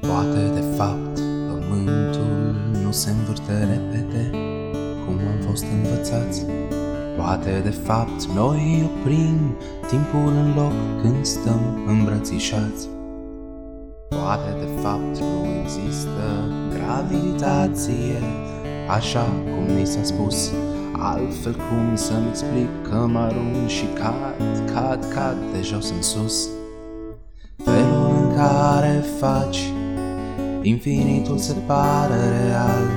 Poate de fapt pământul nu se învârte repede cum am fost învățați. Poate de fapt noi oprim timpul în loc când stăm îmbrățișați Poate de fapt nu există gravitație Așa cum ni s-a spus. Altfel cum să-mi explic că mă arunc și cad, cad, cad de jos în sus? Felul în care faci Infinitul se pare real.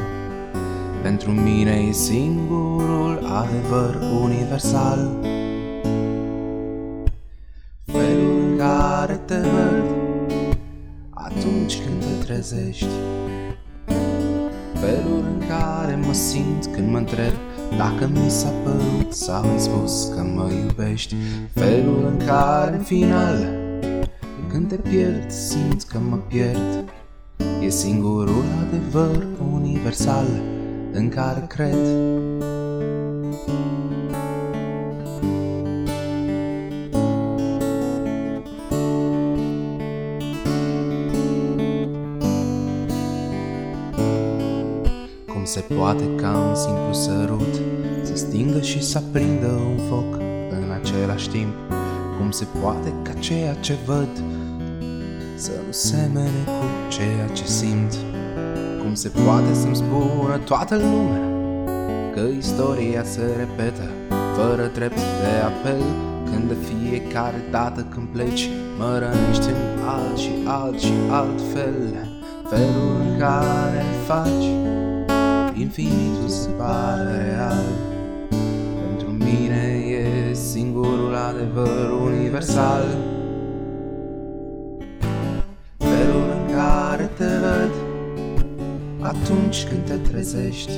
Pentru mine e singurul adevăr universal Atunci când te trezești. Felul în care mă simt când mă întreb Dacă mi s-a părut sau ai spus că mă iubești. Felul în care în final Când te pierd simt că mă pierd. E singurul adevăr universal în care cred se poate ca un simplu sărut Să stingă și să aprindă un foc în același timp. Cum se poate ca ceea ce văd Să nu semene cu ceea ce simt? Cum se poate să-mi spună toată lumea Că istoria se repetă fără drept de apel? Când de fiecare dată când pleci Mă rănești în alt și alt și alt fel Felul în care faci Infinitul se pare real Pentru mine e singurul adevăr universal. Felul în care te văd Atunci când te trezești.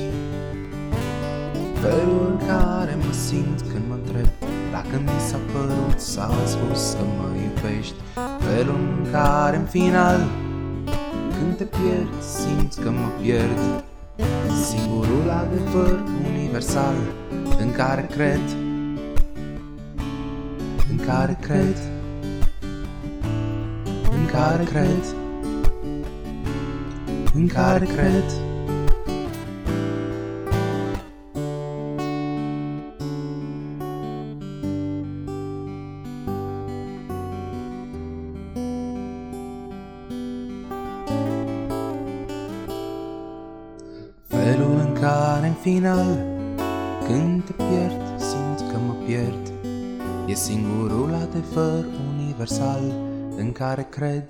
Felul în care mă simt când mă întreb Dacă mi s-a părut sau ai spus că mă iubești. Felul în care în final Când te pierd simt că mă pierd Singurul adevăr universal În care cred. În care cred. În care cred. În care cred. Felul în care în final Când te pierd, simt că mă pierd. E singurul adevăr universal În care cred